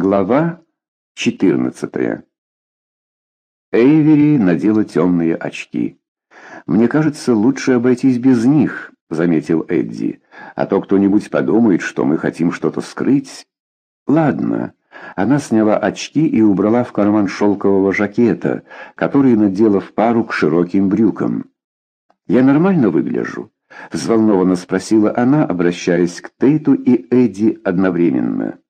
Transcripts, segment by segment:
Глава 14 Эйвери надела темные очки. «Мне кажется, лучше обойтись без них», — заметил Эдди. «А то кто-нибудь подумает, что мы хотим что-то скрыть». «Ладно». Она сняла очки и убрала в карман шелкового жакета, который надела в пару к широким брюкам. «Я нормально выгляжу?» — взволнованно спросила она, обращаясь к Тейту и Эдди одновременно.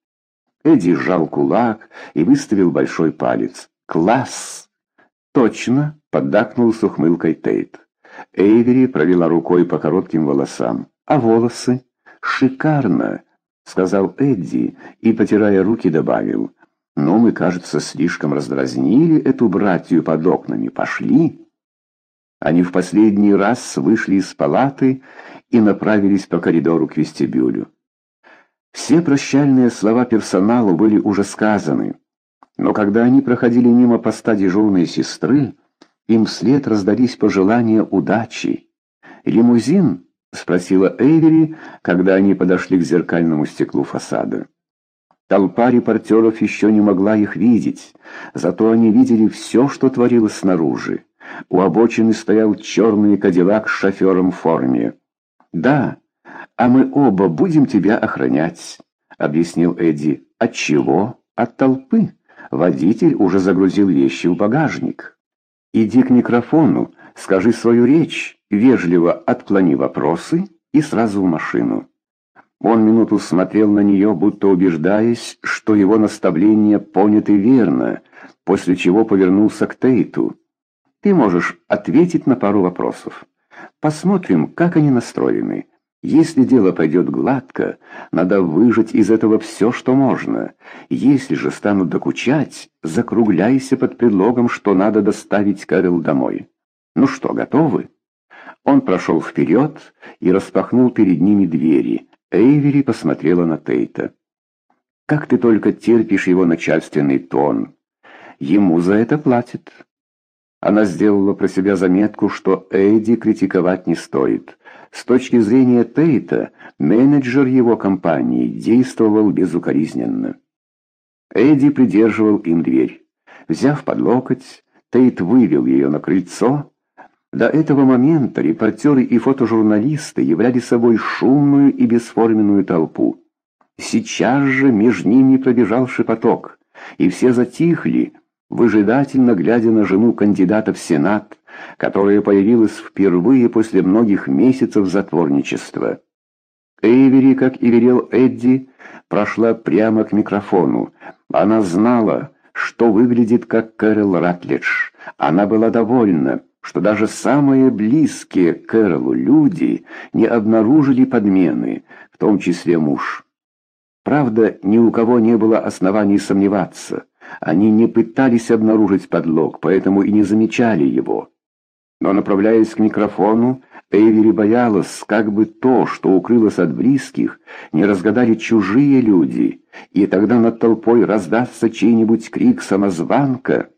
Эдди сжал кулак и выставил большой палец. «Класс!» «Точно!» — поддакнул с ухмылкой Тейт. Эйвери провела рукой по коротким волосам. «А волосы?» «Шикарно!» — сказал Эдди и, потирая руки, добавил. «Ну, мы, кажется, слишком раздразнили эту братью под окнами. Пошли!» Они в последний раз вышли из палаты и направились по коридору к вестибюлю. Все прощальные слова персоналу были уже сказаны, но когда они проходили мимо поста дежурной сестры, им вслед раздались пожелания удачи. «Лимузин?» — спросила Эйвери, когда они подошли к зеркальному стеклу фасада. Толпа репортеров еще не могла их видеть, зато они видели все, что творилось снаружи. У обочины стоял черный кадиллак с шофером в форме. «Да, «А мы оба будем тебя охранять», — объяснил Эдди. «От чего? От толпы. Водитель уже загрузил вещи в багажник. Иди к микрофону, скажи свою речь, вежливо отклони вопросы и сразу в машину». Он минуту смотрел на нее, будто убеждаясь, что его наставления поняты верно, после чего повернулся к Тейту. «Ты можешь ответить на пару вопросов. Посмотрим, как они настроены». Если дело пойдет гладко, надо выжать из этого все, что можно. Если же станут докучать, закругляйся под предлогом, что надо доставить Кэрил домой. Ну что, готовы? Он прошел вперед и распахнул перед ними двери. Эйвери посмотрела на Тейта. «Как ты только терпишь его начальственный тон. Ему за это платят». Она сделала про себя заметку, что Эйди критиковать не стоит. С точки зрения Тейта, менеджер его компании действовал безукоризненно. Эдди придерживал им дверь. Взяв под локоть, Тейт вывел ее на крыльцо. До этого момента репортеры и фотожурналисты являли собой шумную и бесформенную толпу. Сейчас же между ними пробежал шепоток, и все затихли, выжидательно глядя на жену кандидата в Сенат, которая появилась впервые после многих месяцев затворничества. Эйвери, как и велел Эдди, прошла прямо к микрофону. Она знала, что выглядит как Кэрол Ратлидж. Она была довольна, что даже самые близкие к Кэролу люди не обнаружили подмены, в том числе муж. Правда, ни у кого не было оснований сомневаться. Они не пытались обнаружить подлог, поэтому и не замечали его. Но, направляясь к микрофону, Эйвери боялась, как бы то, что укрылось от близких, не разгадали чужие люди, и тогда над толпой раздастся чей-нибудь крик самозванка.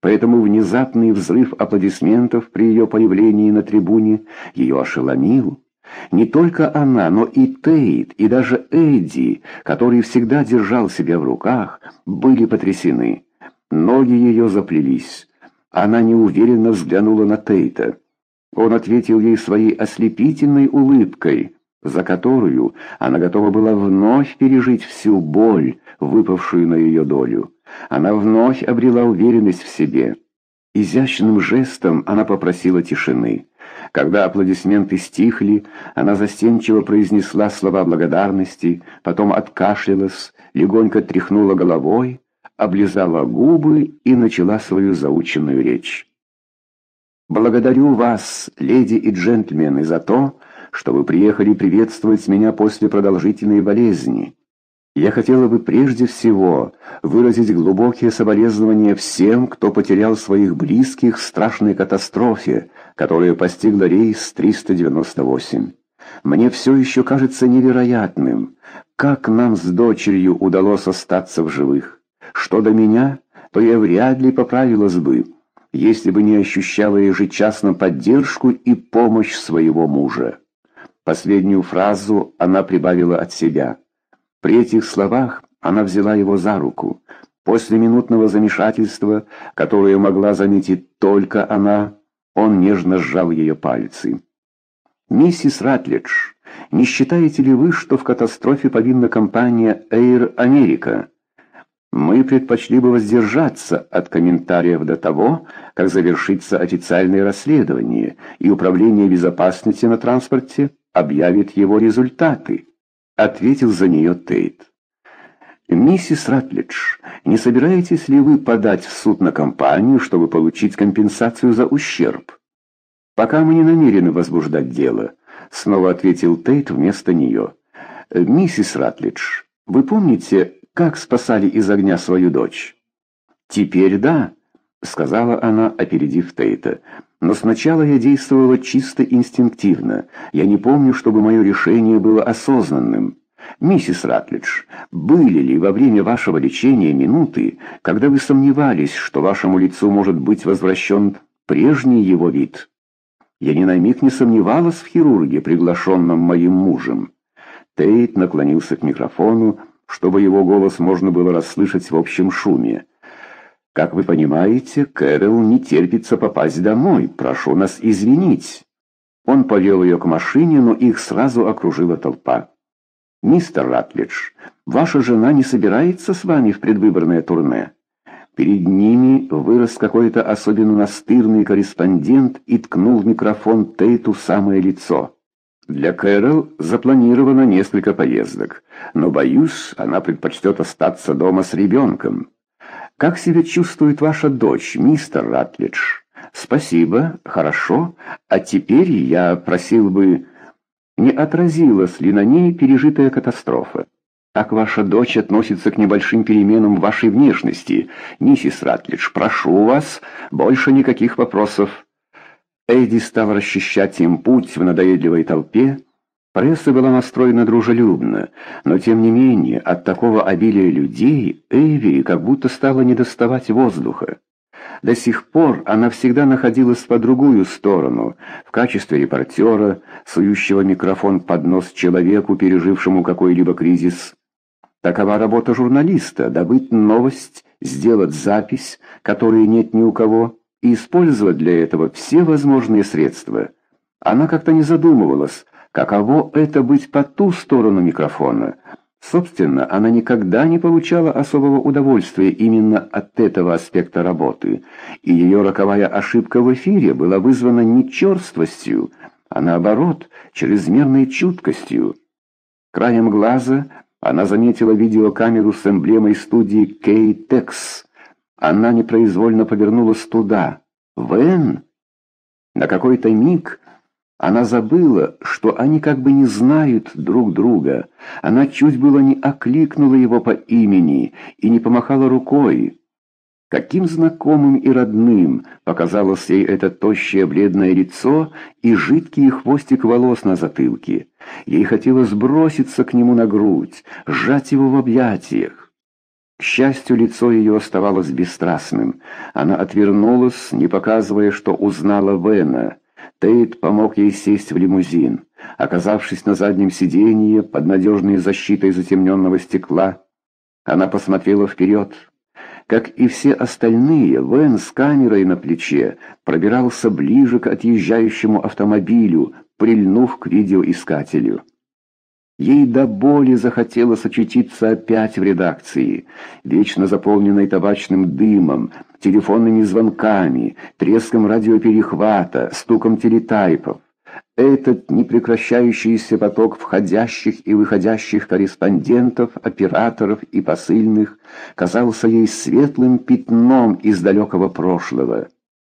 Поэтому внезапный взрыв аплодисментов при ее появлении на трибуне ее ошеломил. Не только она, но и Тейт, и даже Эдди, который всегда держал себя в руках, были потрясены. Ноги ее заплелись. Она неуверенно взглянула на Тейта. Он ответил ей своей ослепительной улыбкой, за которую она готова была вновь пережить всю боль, выпавшую на ее долю. Она вновь обрела уверенность в себе. Изящным жестом она попросила тишины. Когда аплодисменты стихли, она застенчиво произнесла слова благодарности, потом откашлялась, легонько тряхнула головой, облизала губы и начала свою заученную речь. «Благодарю вас, леди и джентльмены, за то, что вы приехали приветствовать меня после продолжительной болезни. Я хотела бы прежде всего выразить глубокие соболезнования всем, кто потерял своих близких в страшной катастрофе, которая постигла рейс 398. Мне все еще кажется невероятным, как нам с дочерью удалось остаться в живых. Что до меня, то я вряд ли поправилась бы, если бы не ощущала ежечасно поддержку и помощь своего мужа. Последнюю фразу она прибавила от себя. При этих словах Она взяла его за руку. После минутного замешательства, которое могла заметить только она, он нежно сжал ее пальцы. «Миссис Ратлидж, не считаете ли вы, что в катастрофе повинна компания Air America?» Мы предпочли бы воздержаться от комментариев до того, как завершится официальное расследование, и Управление безопасности на транспорте объявит его результаты, ответил за нее Тейт. «Миссис Ратлидж, не собираетесь ли вы подать в суд на компанию, чтобы получить компенсацию за ущерб?» «Пока мы не намерены возбуждать дело», — снова ответил Тейт вместо нее. «Миссис Ратлидж, вы помните, как спасали из огня свою дочь?» «Теперь да», — сказала она, опередив Тейта. «Но сначала я действовала чисто инстинктивно. Я не помню, чтобы мое решение было осознанным. Миссис Ратлидж, были ли во время вашего лечения минуты, когда вы сомневались, что вашему лицу может быть возвращен прежний его вид?» Я ни на миг не сомневалась в хирурге, приглашенном моим мужем. Тейт наклонился к микрофону, чтобы его голос можно было расслышать в общем шуме. «Как вы понимаете, Кэрол не терпится попасть домой. Прошу нас извинить». Он повел ее к машине, но их сразу окружила толпа. «Мистер Ратлидж, ваша жена не собирается с вами в предвыборное турне?» Перед ними вырос какой-то особенно настырный корреспондент и ткнул в микрофон Тейту в самое лицо. Для Кэрол запланировано несколько поездок, но, боюсь, она предпочтет остаться дома с ребенком. Как себя чувствует ваша дочь, мистер Ратлидж? Спасибо, хорошо. А теперь я просил бы, не отразилась ли на ней пережитая катастрофа? Как ваша дочь относится к небольшим переменам вашей внешности? Миссис Ратлидж, прошу вас, больше никаких вопросов. Эйди стал расчищать им путь в надоедливой толпе. Пресса была настроена дружелюбно, но тем не менее от такого обилия людей Эйвери как будто стало недоставать воздуха. До сих пор она всегда находилась по другую сторону, в качестве репортера, сующего микрофон под нос человеку, пережившему какой-либо кризис. Такова работа журналиста — добыть новость, сделать запись, которой нет ни у кого, и использовать для этого все возможные средства. Она как-то не задумывалась, каково это быть по ту сторону микрофона. Собственно, она никогда не получала особого удовольствия именно от этого аспекта работы, и ее роковая ошибка в эфире была вызвана не черствостью, а наоборот, чрезмерной чуткостью. Краем глаза она заметила видеокамеру с эмблемой студии K-Tex, она непроизвольно повернулась туда. Вен? На какой-то миг она забыла, что они как бы не знают друг друга. Она чуть было не окликнула его по имени и не помахала рукой. Каким знакомым и родным показалось ей это тощее бледное лицо и жидкий хвостик волос на затылке. Ей хотелось броситься к нему на грудь, сжать его в объятиях. К счастью, лицо ее оставалось бесстрастным. Она отвернулась, не показывая, что узнала Вена. Тейт помог ей сесть в лимузин. Оказавшись на заднем сиденье, под надежной защитой затемненного стекла, она посмотрела вперед. Как и все остальные, Вен с камерой на плече пробирался ближе к отъезжающему автомобилю, прильнув к видеоискателю. Ей до боли захотелось очутиться опять в редакции, вечно заполненной табачным дымом, телефонными звонками, треском радиоперехвата, стуком телетайпов. Этот непрекращающийся поток входящих и выходящих корреспондентов, операторов и посыльных казался ей светлым пятном из далекого прошлого.